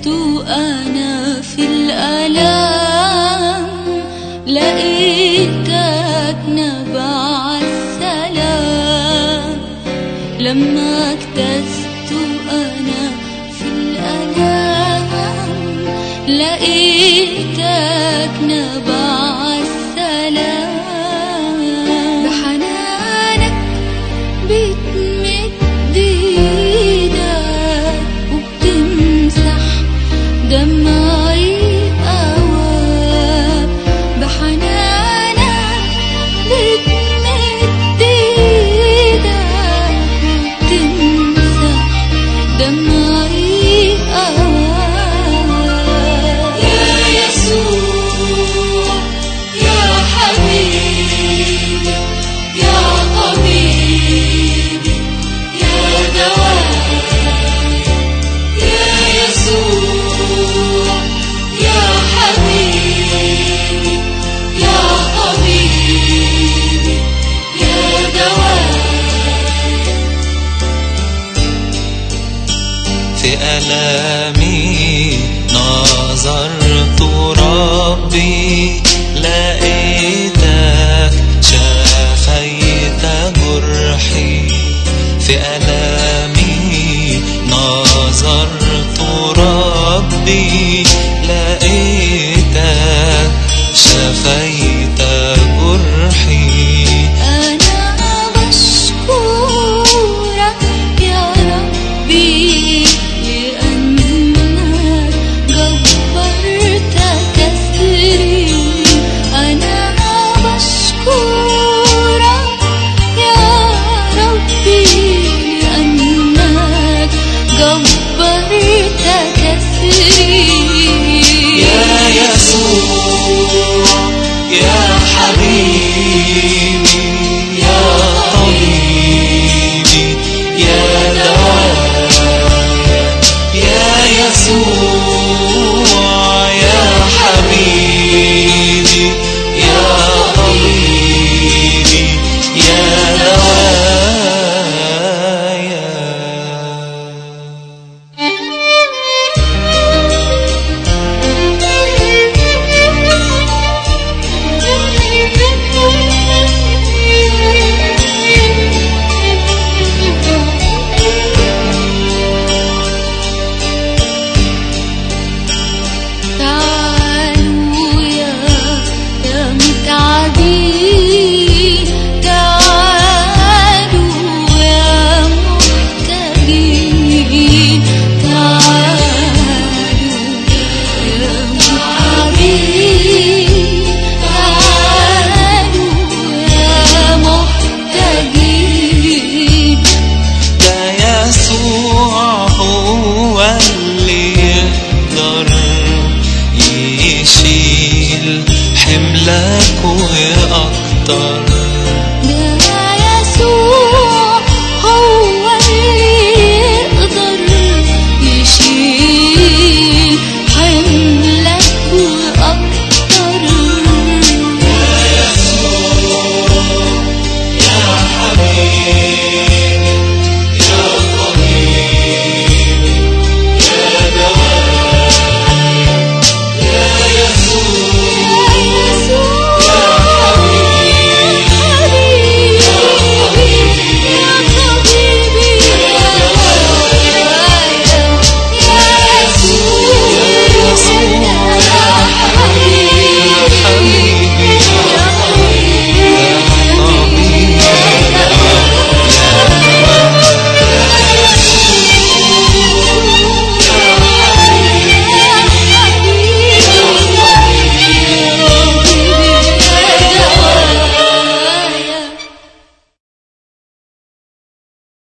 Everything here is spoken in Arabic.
ذهبت أنا في الألام. لقيتك نبع السلام. لما اكتست أنا في الألام. لقيتك نبع 怎么 نظرت ربي لقيتك شفيت جرحي. أنا بشكرك يا ربي لأنك جبرت كسري أنا بشكرك يا ربي لأنك جبرت you يشيل حملك ويقدر